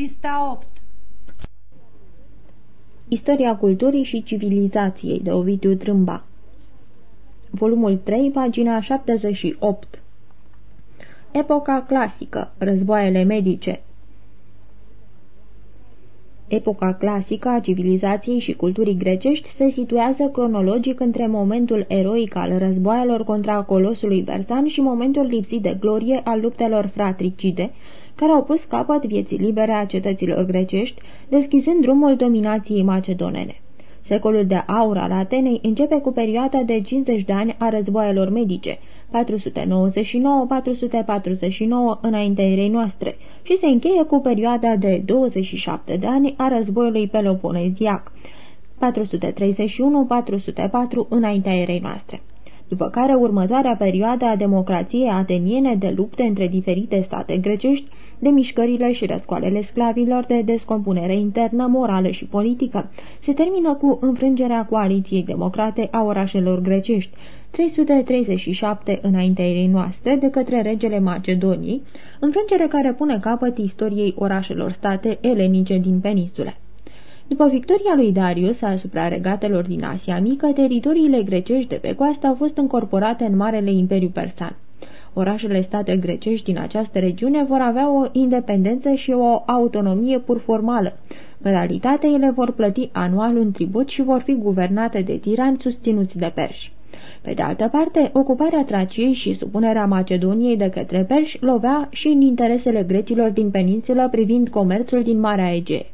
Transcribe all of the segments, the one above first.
Pista 8 Istoria culturii și civilizației de Ovidiu Trâmba. Volumul 3, pagina 78 Epoca clasică, războaiele medice. Epoca clasică a civilizației și culturii grecești se situează cronologic între momentul eroic al războaielor contra colosului persan și momentul lipsit de glorie al luptelor fratricide, care au pus capăt vieții libere a cetăților grecești, deschizând drumul dominației macedonene. Secolul de aur al Atenei începe cu perioada de 50 de ani a războaielor medice, 499-449 înaintea erei noastre, și se încheie cu perioada de 27 de ani a războiului peloponeziac, 431-404 înaintea erei noastre după care următoarea perioadă a democrației ateniene de lupte între diferite state grecești, de mișcările și răscoalele sclavilor de descompunere internă, morală și politică, se termină cu înfrângerea coaliției democrate a orașelor grecești, 337 înaintea ei noastre de către regele Macedoniei, înfrângere care pune capăt istoriei orașelor state elenice din peninsule. După victoria lui Darius asupra regatelor din Asia Mică, teritoriile grecești de pe coastă au fost încorporate în Marele Imperiu Persan. Orașele state grecești din această regiune vor avea o independență și o autonomie pur formală. În realitate, ele vor plăti anual un tribut și vor fi guvernate de tirani susținuți de perși. Pe de altă parte, ocuparea Traciei și supunerea Macedoniei de către perși lovea și în interesele grecilor din peninsulă privind comerțul din Marea Egee.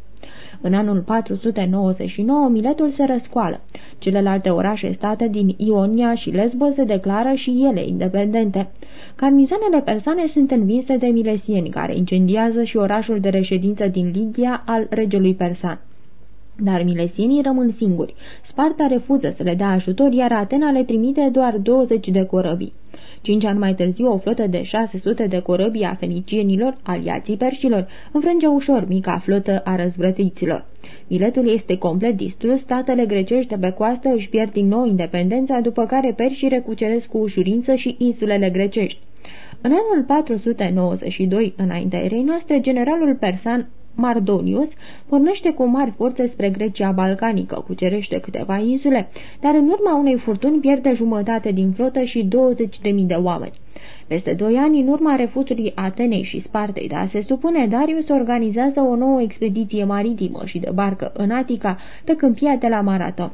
În anul 499, Miletul se răscoală. Celelalte orașe state din Ionia și Lesbos se declară și ele independente. Carnizanele persane sunt învinse de milesieni, care incendiază și orașul de reședință din Lidia al regelui persan. Dar milesienii rămân singuri. Sparta refuză să le dea ajutor, iar Atena le trimite doar 20 de corăbii. Cinci ani mai târziu, o flotă de 600 de corăbii a fenicienilor, aliații perșilor, înfrânge ușor mica flotă a răzvrătiților. Biletul este complet distrus, statele grecești pe coastă își pierd din nou independența, după care perșii recuceresc cu ușurință și insulele grecești. În anul 492, înaintea erei noastre, generalul persan Mardonius pornește cu mari forțe spre Grecia balcanică, cucerește câteva insule, dar în urma unei furtuni pierde jumătate din flotă și 20.000 de oameni. Peste doi ani, în urma refuzului Atenei și Spartei de a se supune, Darius organizează o nouă expediție maritimă și de barcă în Atica, pe câmpia de la Maraton.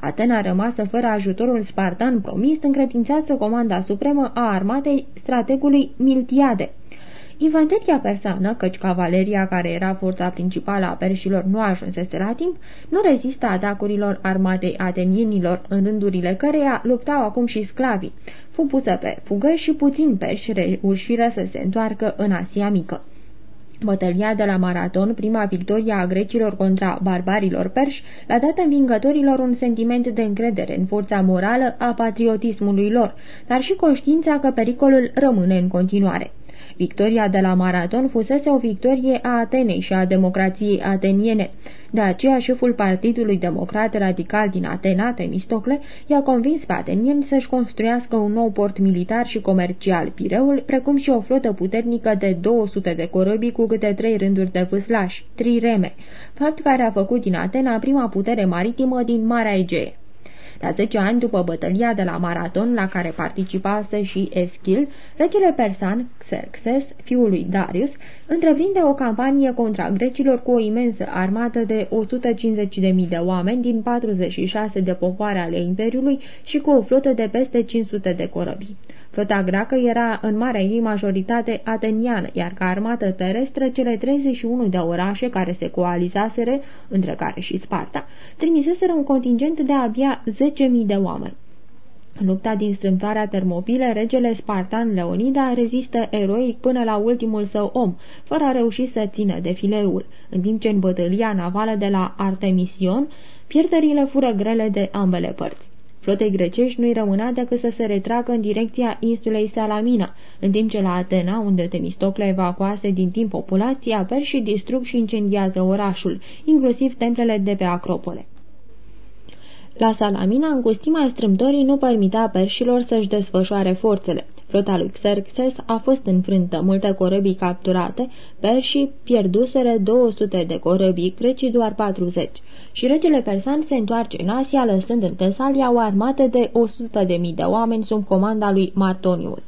Atena rămasă fără ajutorul spartan promis, încredințează comanda supremă a armatei strategului Miltiade. Infanteria persană, căci cavaleria care era forța principală a perșilor nu ajunsese la timp, nu rezistă atacurilor armatei atenienilor, în rândurile căreia luptau acum și sclavii. Fu pusă pe fugă și puțin perși reușiră să se întoarcă în Asia Mică. Bătălia de la Maraton, prima victorie a grecilor contra barbarilor perși, l-a dat învingătorilor un sentiment de încredere în forța morală a patriotismului lor, dar și conștiința că pericolul rămâne în continuare. Victoria de la Maraton fusese o victorie a Atenei și a democrației ateniene. De aceea, șeful Partidului Democrat Radical din Atena, Temistocle, i-a convins pe atenieni să-și construiască un nou port militar și comercial, Pireul, precum și o flotă puternică de 200 de corăbii cu câte trei rânduri de vâslași, trireme, fapt care a făcut din Atena prima putere maritimă din Marea Egee. La 10 ani după bătălia de la Maraton, la care participase și Eschil, regele persan Xerxes, fiul lui Darius, întreprinde o campanie contra grecilor cu o imensă armată de 150.000 de oameni din 46 de popoare ale Imperiului și cu o flotă de peste 500 de corăbii. Flota greacă era în marea ei majoritate ateniană, iar ca armată terestră cele 31 de orașe care se coalizaseră, între care și Sparta, trimiseseră un contingent de abia 10.000 de oameni. În lupta din strâmtoarea termopile, regele spartan Leonida rezistă eroic până la ultimul său om, fără a reuși să țină defileul, în timp ce în bătălia navală de la Artemision, pierderile fură grele de ambele părți. Flotei grecești nu-i rămânea decât să se retragă în direcția insulei Salamina, în timp ce la Atena, unde Temistocle evacuase din timp populația, și distrug și incendiază orașul, inclusiv templele de pe Acropole. La Salamina, îngustimea strâmtorii nu permita perșilor să-și desfășoare forțele. Flota lui Xerxes a fost înfrântă, multe corăbii capturate, perșii pierduseră 200 de corăbii, grecii doar 40. Și regele persan se întoarce în Asia, lăsând în Tesalia o armată de 100.000 de, de oameni sub comanda lui Martonius.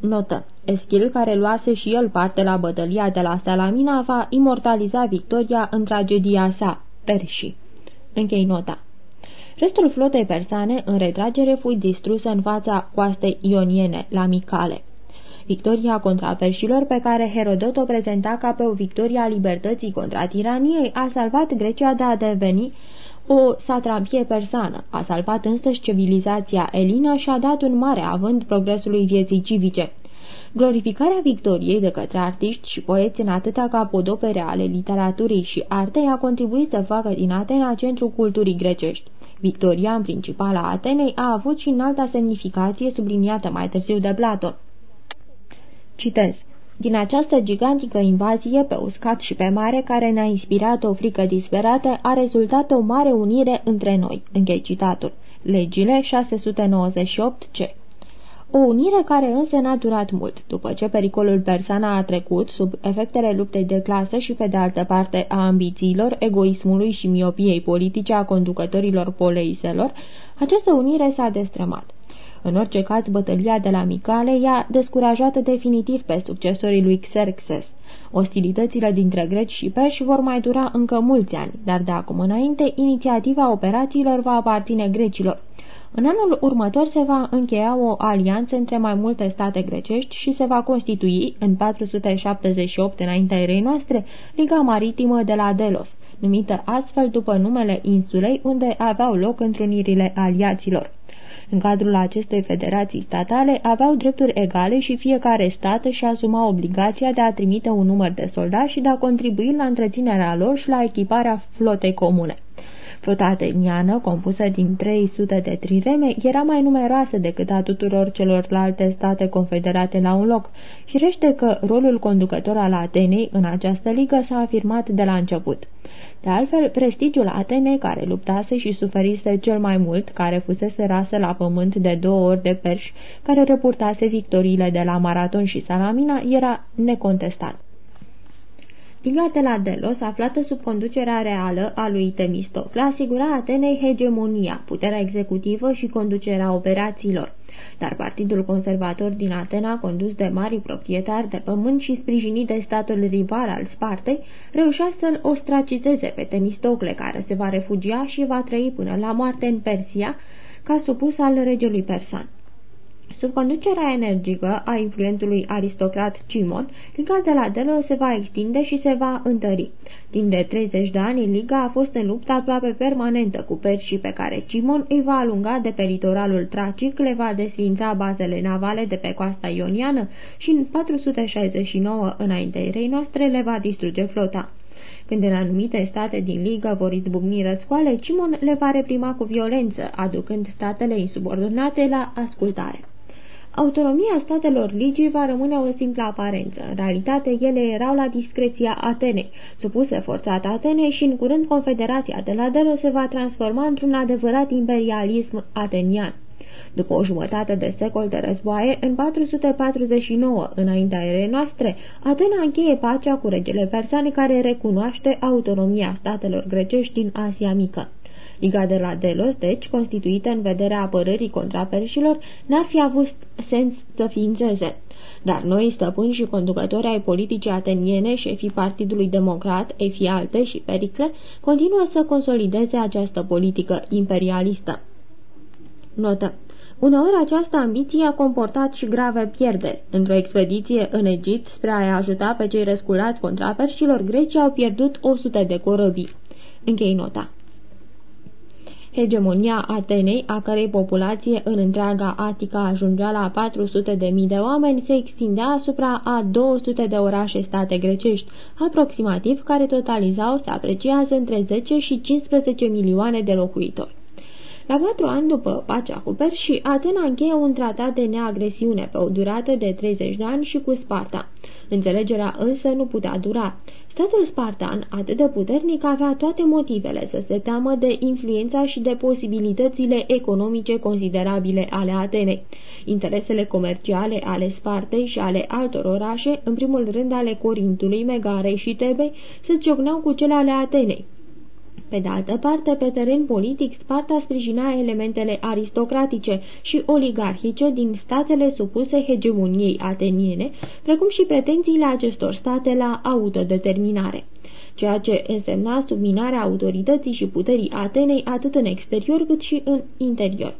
Notă. Eschil, care luase și el parte la bătălia de la Salamina, va imortaliza victoria în tragedia sa, Perșii. Închei nota. Restul flotei persane, în retragere, fu distrusă în fața coastei ioniene, la Micale. Victoria contra perșilor, pe care Herodot o prezenta ca pe o victorie a libertății contra tiraniei, a salvat Grecia de a deveni o satrapie persană, a salvat însăși civilizația elină și a dat un mare avânt progresului vieții civice. Glorificarea victoriei de către artiști și poeți în atâta capodopere ale literaturii și artei a contribuit să facă din Atena centrul culturii grecești. Victoria în principal a Atenei a avut și înalta semnificație subliniată mai târziu de Platon. Citez. Din această gigantică invazie pe uscat și pe mare, care ne-a inspirat o frică disperată, a rezultat o mare unire între noi. Închei citatul. Legile 698C o unire care însă n-a durat mult. După ce pericolul persan a trecut, sub efectele luptei de clasă și pe de altă parte a ambițiilor, egoismului și miopiei politice a conducătorilor poleiselor, această unire s-a destrămat. În orice caz, bătălia de la Micale i-a descurajat definitiv pe succesorii lui Xerxes. Ostilitățile dintre greci și peși vor mai dura încă mulți ani, dar de acum înainte, inițiativa operațiilor va aparține grecilor. În anul următor se va încheia o alianță între mai multe state grecești și se va constitui, în 478 înaintea erei noastre, Liga Maritimă de la Delos, numită astfel după numele insulei unde aveau loc întrunirile aliaților. În cadrul acestei federații statale aveau drepturi egale și fiecare stat își asuma obligația de a trimite un număr de soldați și de a contribui la întreținerea lor și la echiparea flotei comune. Flota ateniană, compusă din 300 de trireme, era mai numeroasă decât a tuturor celorlalte state confederate la un loc. Firește că rolul conducător al Atenei în această ligă s-a afirmat de la început. De altfel, prestigiul Atenei, care luptase și suferise cel mai mult, care fusese rasă la pământ de două ori de perși, care reportase victoriile de la Maraton și Salamina, era necontestat. Liga de la Delos, aflată sub conducerea reală a lui Temistocla, asigura Atenei hegemonia, puterea executivă și conducerea operațiilor. Dar Partidul Conservator din Atena, condus de mari proprietari de pământ și sprijinit de statul rival al Spartei, reușea să-l ostracizeze pe Temistocle, care se va refugia și va trăi până la moarte în Persia, ca supus al regelui persan. Sub conducerea energică a influentului aristocrat Cimon, Liga de la Delo se va extinde și se va întări. Timp de 30 de ani, Liga a fost în luptă aproape permanentă cu perșii pe care Cimon îi va alunga de pe litoralul tracic, le va desfința bazele navale de pe coasta ioniană și în 469 înaintea erei noastre le va distruge flota. Când în anumite state din ligă vor izbucni răscoale, Cimon le va reprima cu violență, aducând statele insubordonate la ascultare. Autonomia statelor ligii va rămâne o simplă aparență. În realitate, ele erau la discreția Atenei, supuse forțat Atenei și în curând Confederația de la Delo se va transforma într-un adevărat imperialism atenian. După o jumătate de secol de războaie, în 449, înaintea erei noastre, Atena încheie pacea cu regele persane care recunoaște autonomia statelor grecești din Asia Mică. Liga de la Delos, deci, constituită în vederea apărării contra perșilor, n-ar fi avut sens să ființeze. Dar noi, stăpâni și conducători ai politicii ateniene, șefii Partidului Democrat, Efialte și Pericle, continuă să consolideze această politică imperialistă. Notă. Uneori această ambiție a comportat și grave pierderi. Într-o expediție în Egipt spre a ajuta pe cei răsculați contra perșilor, grecii au pierdut 100 de corăbii. Închei nota. Hegemonia Atenei, a cărei populație în întreaga Atica ajungea la 400 de mii de oameni, se extindea asupra a 200 de orașe state grecești, aproximativ care totalizau, se apreciază, între 10 și 15 milioane de locuitori. La patru ani după pacea cu Perși, Atena încheie un tratat de neagresiune pe o durată de 30 de ani și cu Sparta. Înțelegerea însă nu putea dura. Statul spartan, atât de puternic, avea toate motivele să se teamă de influența și de posibilitățile economice considerabile ale Atenei. Interesele comerciale ale Spartei și ale altor orașe, în primul rând ale Corintului, Megarei și Tebei, se ciocneau cu cele ale Atenei. Pe de altă parte, pe teren politic, Sparta sprijina elementele aristocratice și oligarhice din statele supuse hegemoniei ateniene, precum și pretențiile acestor state la autodeterminare ceea ce însemna subminarea autorității și puterii Atenei atât în exterior cât și în interior.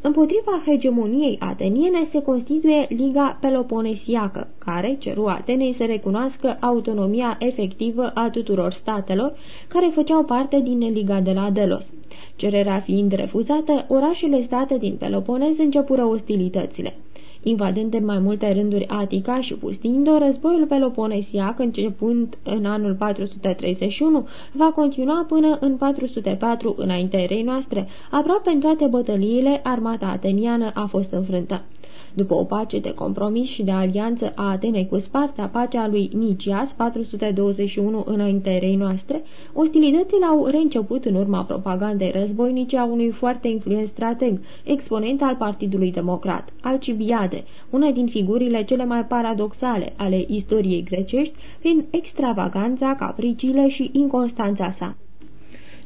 Împotriva hegemoniei ateniene se constituie Liga Peloponesiacă, care ceru Atenei să recunoască autonomia efectivă a tuturor statelor care făceau parte din Liga de la Delos. Cererea fiind refuzată, orașele state din Peloponez începură ostilitățile invadând în mai multe rânduri Atica și pustind-o, războiul peloponesiac, începând în anul 431, va continua până în 404 înaintea erei noastre. Aproape în toate bătăliile, armata ateniană a fost înfrântă. După o pace de compromis și de alianță a Atenei cu Sparta, pacea lui Nicias, 421 înaintea erei noastre, ostilitățile au reînceput în urma propagandei războinice a unui foarte influent strateg, exponent al Partidului Democrat, Alcibiade, una din figurile cele mai paradoxale ale istoriei grecești, prin extravaganța, capriciile și inconstanța sa.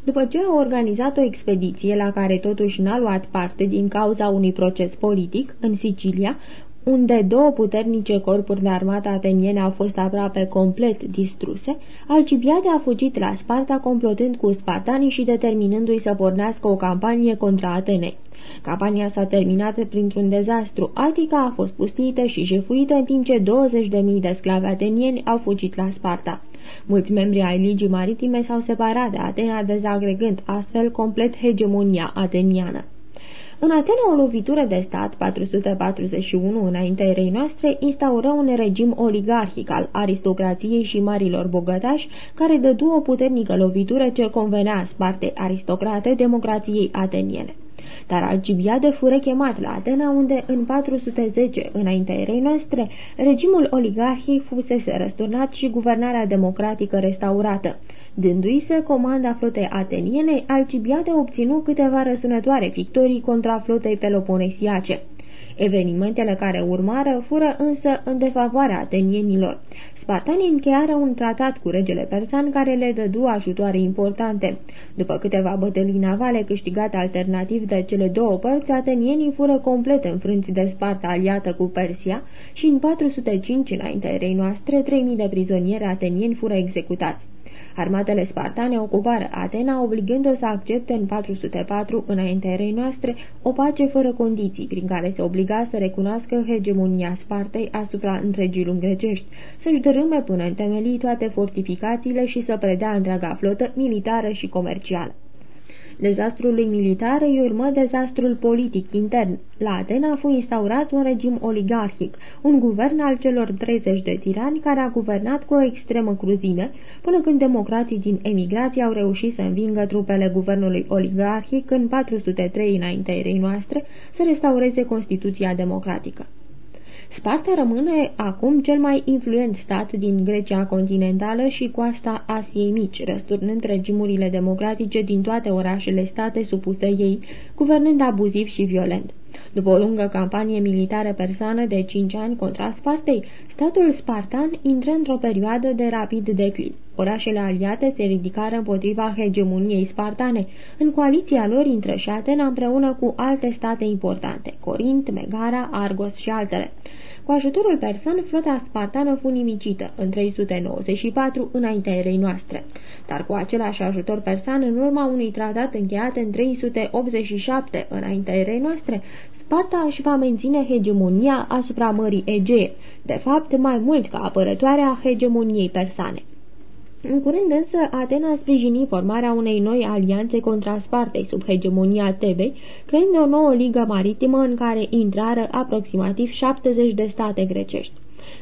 După ce a organizat o expediție la care totuși n-a luat parte din cauza unui proces politic, în Sicilia, unde două puternice corpuri de armată ateniene au fost aproape complet distruse, Alcibiade a fugit la Sparta complotând cu spartanii și determinându-i să pornească o campanie contra Atenei. Campania s-a terminat printr-un dezastru. Atica a fost pustită și jefuită în timp ce 20.000 de sclavi atenieni au fugit la Sparta. Mulți membri ai Ligii Maritime s-au separat de Atena, dezagregând astfel complet hegemonia ateniană. În Atena, o lovitură de stat, 441 înaintea erei noastre, instaură un regim oligarhic al aristocrației și marilor bogătași, care dădu o puternică lovitură ce convenea sparte aristocrate democrației ateniene dar Alcibiade fură chemat la Atena, unde în 410, înaintea erei noastre, regimul oligarhic fusese răsturnat și guvernarea democratică restaurată. Dându-i se comanda flotei ateniene, Alcibiade obținu câteva răsunătoare victorii contra flotei peloponesiace. Evenimentele care urmară fură însă în defavoarea atenienilor. Spartanii încheiară un tratat cu regele persan care le dădu ajutoare importante. După câteva bătălii navale câștigate alternativ de cele două părți, atenienii fură complet înfrânți de Sparta aliată cu Persia și în 405 înaintea erei noastre, 3000 de prizonieri atenieni fură executați. Armatele spartane ocupară Atena, obligând-o să accepte în 404, înaintea erei noastre, o pace fără condiții, prin care se obliga să recunoască hegemonia Spartei asupra întregii lumi grecești, să-și dărâme până în temelii toate fortificațiile și să predea întreaga flotă militară și comercială. Dezastrului militar îi urmă dezastrul politic intern. La Atena a fost instaurat un regim oligarhic, un guvern al celor 30 de tirani care a guvernat cu o extremă cruzime, până când democrații din emigrație au reușit să învingă trupele guvernului oligarhic în 403 înaintea erei noastre să restaureze Constituția democratică. Sparta rămâne acum cel mai influent stat din Grecia continentală și coasta Asiei Mici, răsturnând regimurile democratice din toate orașele state supuse ei, guvernând abuziv și violent. După o lungă campanie militară persană de cinci ani contra Spartei, statul spartan intră într-o perioadă de rapid declin. Orașele aliate se ridicară împotriva hegemoniei spartane. În coaliția lor intră și Atena împreună cu alte state importante, Corint, Megara, Argos și altele. Cu ajutorul persan, flota spartană fu nimicită în 394 înaintea erei noastre. Dar cu același ajutor persan, în urma unui tratat încheiat în 387 înaintea erei noastre, Sparta își va menține hegemonia asupra Mării Egee, de fapt mai mult ca apărătoarea hegemoniei persane. În curând însă, Atena sprijini formarea unei noi alianțe contra Spartei sub hegemonia Tebei, creând o nouă ligă maritimă în care intrară aproximativ 70 de state grecești.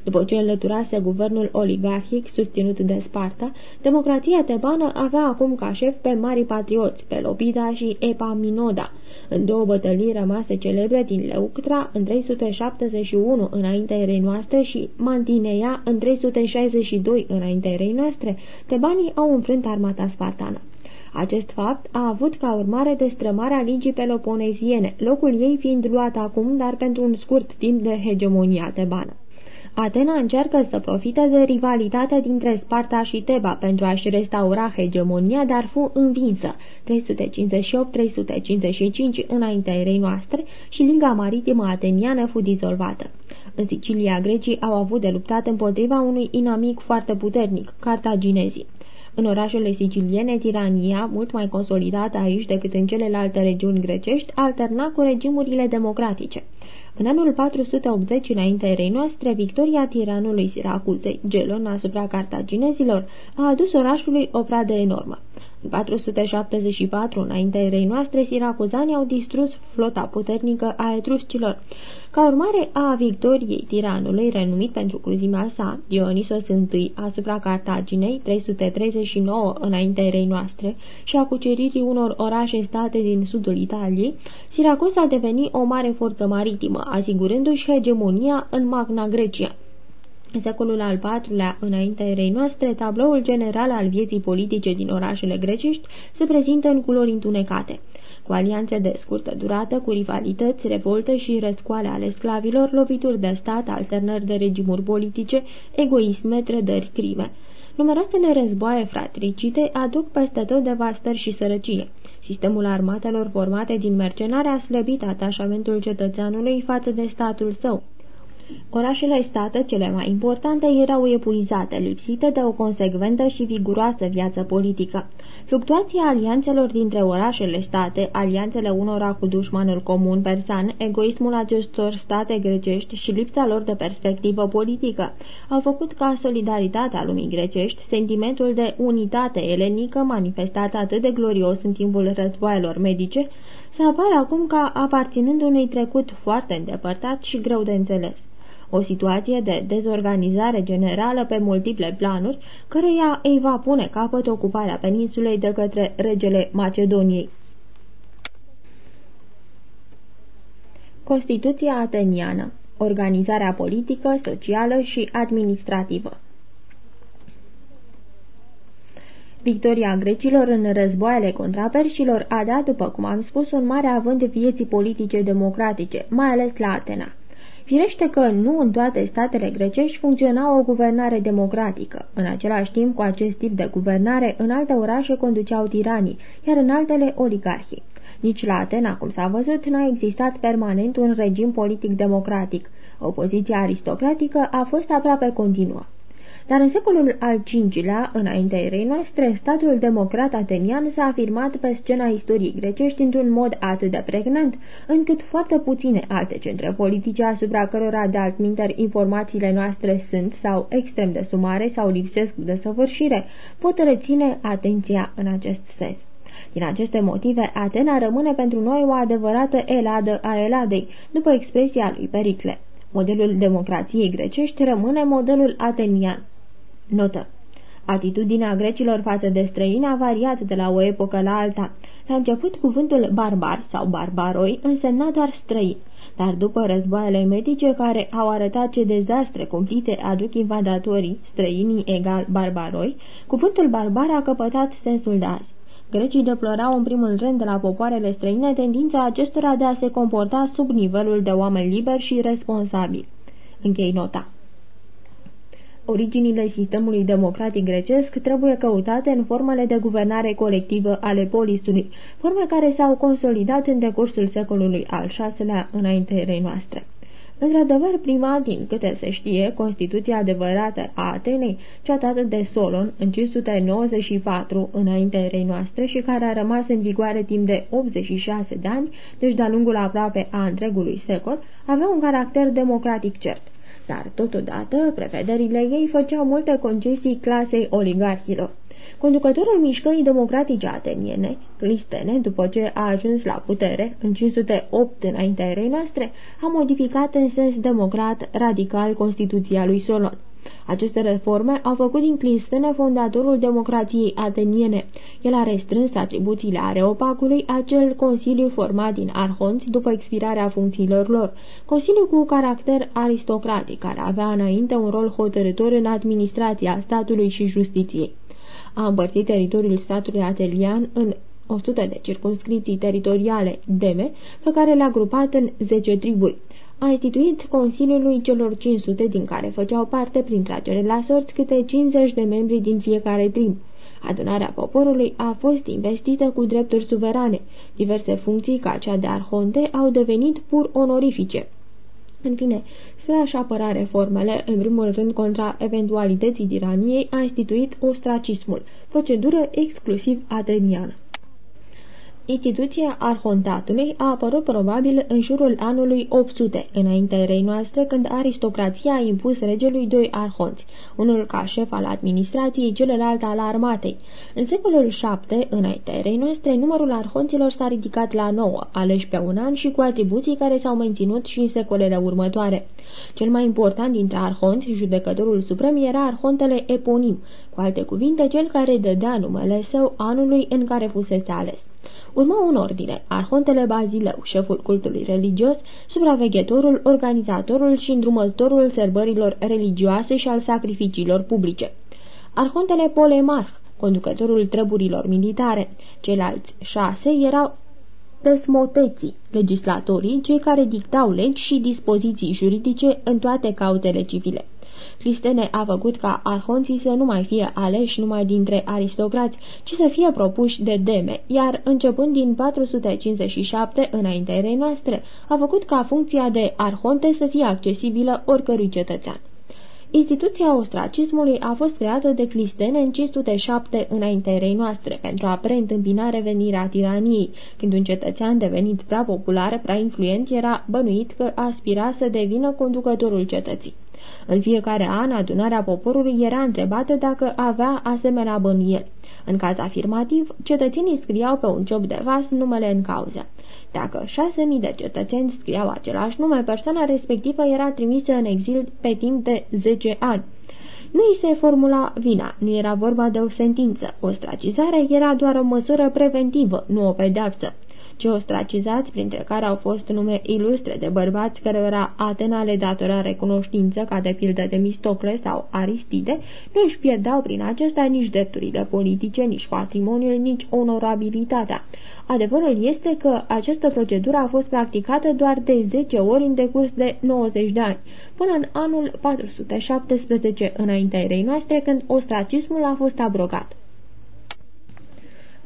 După ce înlăturase guvernul oligarhic susținut de Sparta, democrația tebană avea acum ca șef pe mari patrioți, pe Lopida și Epaminoda, în două bătălii rămase celebre din Leuctra în 371 înaintea erei noastre și Mantinea în 362 înaintea erei noastre, tebanii au înfrânt armata spartană. Acest fapt a avut ca urmare destrămarea ligii peloponeziene, locul ei fiind luat acum, dar pentru un scurt timp de hegemonia tebană. Atena încearcă să profite de rivalitatea dintre Sparta și Teba pentru a-și restaura hegemonia, dar fu învinsă 358-355 înaintea erei noastre și Liga Maritimă Ateniană fu dizolvată. În Sicilia, grecii au avut de luptat împotriva unui inamic foarte puternic, cartaginezii. În orașele siciliene, tirania, mult mai consolidată aici decât în celelalte regiuni grecești, alterna cu regimurile democratice. În anul 480 înaintea erei noastre, victoria tiranului Siracuzei, Gelon, asupra cartaginezilor, a adus orașului o pradă enormă. În 474, înaintea erei noastre, siracuzanii au distrus flota puternică a etruscilor. Ca urmare a victoriei tiranului, renumit pentru cruzimea sa, Dionisos I asupra Cartaginei, 339 înaintea erei noastre, și a cuceririi unor orașe state din sudul Italiei, Siracus a devenit o mare forță maritimă, asigurându-și hegemonia în Magna Grecia. În secolul al IV-lea, înaintea erei noastre, tabloul general al vieții politice din orașele grecești se prezintă în culori întunecate cu alianțe de scurtă durată, cu rivalități, revolte și răscoale ale sclavilor, lovituri de stat, alternări de regimuri politice, egoisme, trădări, crime. Numeroasele războaie fratricite aduc peste tot devastări și sărăcie. Sistemul armatelor formate din mercenari a slăbit atașamentul cetățeanului față de statul său. Orașele state cele mai importante erau epuizate, lipsite de o consecventă și viguroasă viață politică. Fluctuația alianțelor dintre orașele state, alianțele unora cu dușmanul comun persan, egoismul acestor state grecești și lipsa lor de perspectivă politică au făcut ca solidaritatea lumii grecești, sentimentul de unitate elenică manifestat atât de glorios în timpul războaielor medice, să apară acum ca aparținând unui trecut foarte îndepărtat și greu de înțeles o situație de dezorganizare generală pe multiple planuri, căreia îi va pune capăt ocuparea peninsulei de către regele Macedoniei. Constituția ateniană Organizarea politică, socială și administrativă Victoria grecilor în războaiele contra perșilor a dat, după cum am spus, un mare avânt vieții politice democratice, mai ales la Atena. Firește că nu în toate statele grecești funcționa o guvernare democratică. În același timp, cu acest tip de guvernare, în alte orașe conduceau tiranii, iar în altele oligarhii. Nici la Atena, cum s-a văzut, n-a existat permanent un regim politic democratic. Opoziția aristocratică a fost aproape continuă. Dar în secolul al V-lea, înaintea erei noastre, statul democrat atenian s-a afirmat pe scena istoriei grecești într-un mod atât de pregnant, încât foarte puține alte centre politice asupra cărora de altminteri informațiile noastre sunt sau extrem de sumare sau lipsesc de săvârșire, pot reține atenția în acest sens. Din aceste motive, Atena rămâne pentru noi o adevărată eladă a Eladei, după expresia lui Pericle. Modelul democrației grecești rămâne modelul atenian. Notă. Atitudinea grecilor față de străini a variat de la o epocă la alta. La început, cuvântul barbar sau barbaroi însemna doar străin, dar după războaiele medice care au arătat ce dezastre cumplite aduc invadatorii, străinii egal barbaroi, cuvântul barbar a căpătat sensul de azi. Grecii deplorau în primul rând de la popoarele străine tendința acestora de a se comporta sub nivelul de oameni liberi și responsabili. Închei nota. Originile sistemului democratic grecesc trebuie căutate în formele de guvernare colectivă ale polisului, forme care s-au consolidat în decursul secolului al VI-lea înainte noastre. Într-adevăr, prima, din câte se știe, Constituția adevărată a Atenei, cea dată de Solon în 594 înaintea erei noastre și care a rămas în vigoare timp de 86 de ani, deci de-a lungul aproape a întregului secol, avea un caracter democratic cert dar totodată prevederile ei făceau multe concesii clasei oligarhilor. Conducătorul mișcării democratice ateniene, Clistene, după ce a ajuns la putere, în 508 înaintea erei noastre, a modificat în sens democrat radical Constituția lui Solon. Aceste reforme au făcut din Clistene fondatorul democrației ateniene. El a restrâns atribuțiile areopagului acel consiliu format din arhonți după expirarea funcțiilor lor, consiliu cu caracter aristocratic, care avea înainte un rol hotărător în administrația statului și justiției. A împărțit teritoriul statului atelian în 100 de circunscripții teritoriale, deme, pe care le-a grupat în 10 triburi a instituit Consiliului celor 500 din care făceau parte prin tragere la sorți câte 50 de membri din fiecare trim. Adunarea poporului a fost investită cu drepturi suverane. Diverse funcții ca cea de arhonte au devenit pur onorifice. În fine, spre a-și apăra reformele, în primul rând contra eventualității tiraniei, a instituit ostracismul, procedură exclusiv ateniană. Instituția arhontatului a apărut probabil în jurul anului 800, înaintea erei noastre, când aristocrația a impus regelui doi arhonți, unul ca șef al administrației, celălalt al armatei. În secolul 7, înaintea erei noastre, numărul arhonților s-a ridicat la 9, aleși pe un an și cu atribuții care s-au menținut și în secolele următoare. Cel mai important dintre arhonți, judecătorul suprem, era arhontele eponim, cu alte cuvinte, cel care dădea numele său anului în care fusese ales. Urma un ordine, arhontele Bazileu, șeful cultului religios, supraveghetorul, organizatorul și îndrumătorul sărbărilor religioase și al sacrificiilor publice. Arhontele Polemarh, conducătorul treburilor militare. Ceilalți șase erau desmoteții, legislatorii, cei care dictau legi și dispoziții juridice în toate cauzele civile. Clistene a făcut ca arhonții să nu mai fie aleși numai dintre aristocrați, ci să fie propuși de deme, iar începând din 457 înaintea erei noastre, a făcut ca funcția de arhonte să fie accesibilă oricărui cetățean. Instituția ostracismului a fost creată de Clistene în 507 înaintea erei noastre pentru a preîntâmpina revenirea tiraniei, când un cetățean devenit prea popular, prea influent, era bănuit că aspira să devină conducătorul cetății. În fiecare an, adunarea poporului era întrebată dacă avea asemenea bănuieli. În caz afirmativ, cetățenii scriau pe un ciop de vas numele în cauză. Dacă șase mii de cetățeni scriau același nume, persoana respectivă era trimisă în exil pe timp de 10 ani. Nu îi se formula vina, nu era vorba de o sentință. Ostracizarea era doar o măsură preventivă, nu o pedeapsă ce ostracizați, printre care au fost nume ilustre de bărbați cărora Atena le datora recunoștință, ca de pildă de Mistocle sau Aristide, nu își pierdau prin acesta nici drepturile politice, nici patrimoniul, nici onorabilitatea. Adevărul este că această procedură a fost practicată doar de 10 ori în decurs de 90 de ani, până în anul 417 înaintea erei noastre, când ostracismul a fost abrogat.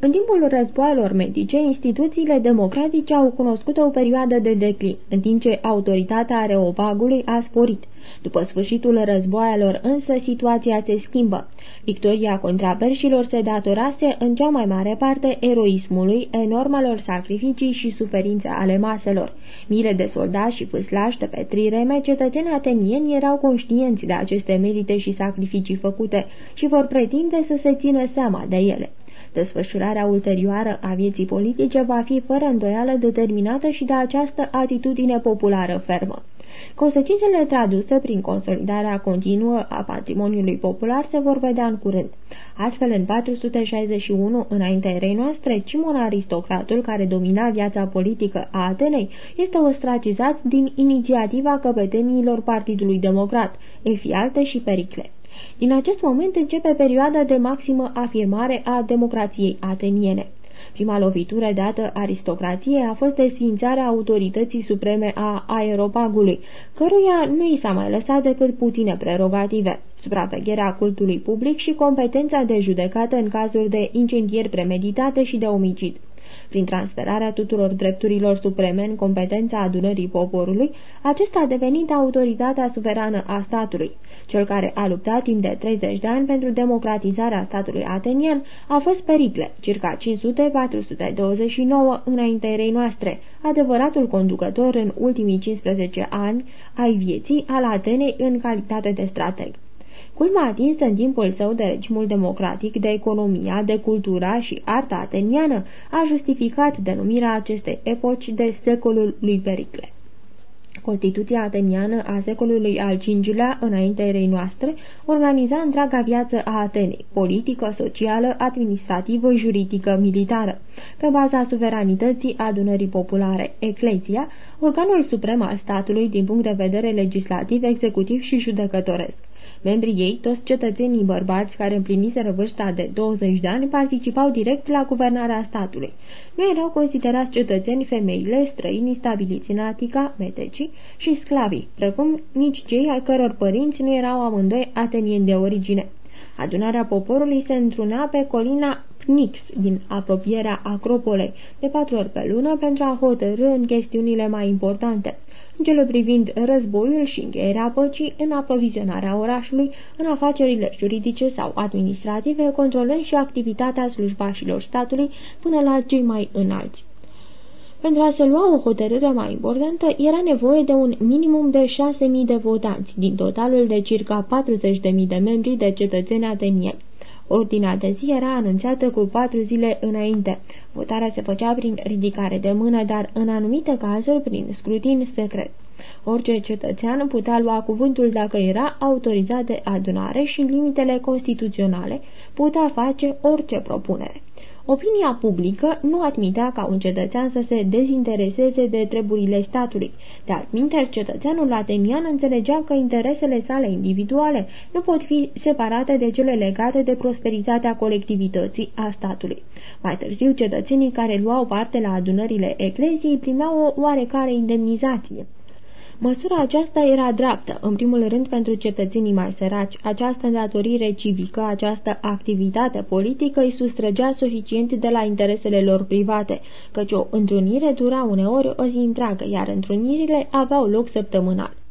În timpul războaielor medice, instituțiile democratice au cunoscut o perioadă de declin, în timp ce autoritatea areopagului a sporit. După sfârșitul războaielor însă, situația se schimbă. Victoria contra perșilor se datorase în cea mai mare parte eroismului, enormelor sacrificii și suferințe ale maselor. Mile de soldați și fâslași de pe trireme, cetățenii atenieni erau conștienți de aceste merite și sacrificii făcute și vor pretinde să se țină seama de ele. Desfășurarea ulterioară a vieții politice va fi fără îndoială determinată și de această atitudine populară fermă. Consecințele traduse prin consolidarea continuă a patrimoniului popular se vor vedea în curând. Astfel, în 461, înaintea erei noastre, Cimon aristocratul care domina viața politică a Atenei este ostracizat din inițiativa căpeteniilor Partidului Democrat, Efialte și Pericle. Din acest moment începe perioada de maximă afirmare a democrației ateniene. Prima lovitură dată aristocrației a fost desfințarea autorității supreme a aeropagului, căruia nu i s-a mai lăsat decât puține prerogative, supravegherea cultului public și competența de judecată în cazuri de incendieri premeditate și de omicid. Prin transferarea tuturor drepturilor supreme în competența adunării poporului, acesta a devenit autoritatea suverană a statului. Cel care a luptat timp de 30 de ani pentru democratizarea statului atenian a fost Pericle, circa 500-429 înaintea erei noastre, adevăratul conducător în ultimii 15 ani ai vieții al Atenei în calitate de strateg. Culmea atinsă în timpul său de regimul democratic, de economia, de cultura și arta ateniană, a justificat denumirea acestei epoci de secolul lui Pericle. Constituția ateniană a secolului al V-lea, înaintea erei noastre, organiza întreaga viață a Atenei, politică, socială, administrativă, juridică, militară, pe baza suveranității adunării populare, Eclezia, organul suprem al statului din punct de vedere legislativ, executiv și judecătoresc. Membrii ei, toți cetățenii bărbați care împliniseră vârsta de 20 de ani, participau direct la guvernarea statului. Nu erau considerați cetățeni femeile, străini stabiliți în Atica, metecii și sclavii, precum nici cei al căror părinți nu erau amândoi atenieni de origine. Adunarea poporului se întrunea pe colina Pnix din apropierea Acropolei de patru ori pe lună pentru a hotărâ în chestiunile mai importante în cele privind războiul și încheierea păcii, în aprovizionarea orașului, în afacerile juridice sau administrative, controlând și activitatea slujbașilor statului până la cei mai înalți. Pentru a se lua o hotărâre mai importantă, era nevoie de un minimum de 6.000 de votanți, din totalul de circa 40.000 de membri de cetățeni atenieni. Ordinea de zi era anunțată cu patru zile înainte. Votarea se făcea prin ridicare de mână, dar în anumite cazuri prin scrutin secret. Orice cetățean putea lua cuvântul dacă era autorizat de adunare și în limitele constituționale putea face orice propunere. Opinia publică nu admitea ca un cetățean să se dezintereseze de treburile statului, dar minter cetățeanul atenian înțelegea că interesele sale individuale nu pot fi separate de cele legate de prosperitatea colectivității a statului. Mai târziu, cetățenii care luau parte la adunările ecleziei primeau o oarecare indemnizație. Măsura aceasta era dreaptă, în primul rând pentru cetățenii mai săraci. Această datorire civică, această activitate politică îi sustrăgea suficient de la interesele lor private, căci o întrunire dura uneori o zi întreagă, iar întrunirile aveau loc săptămânal.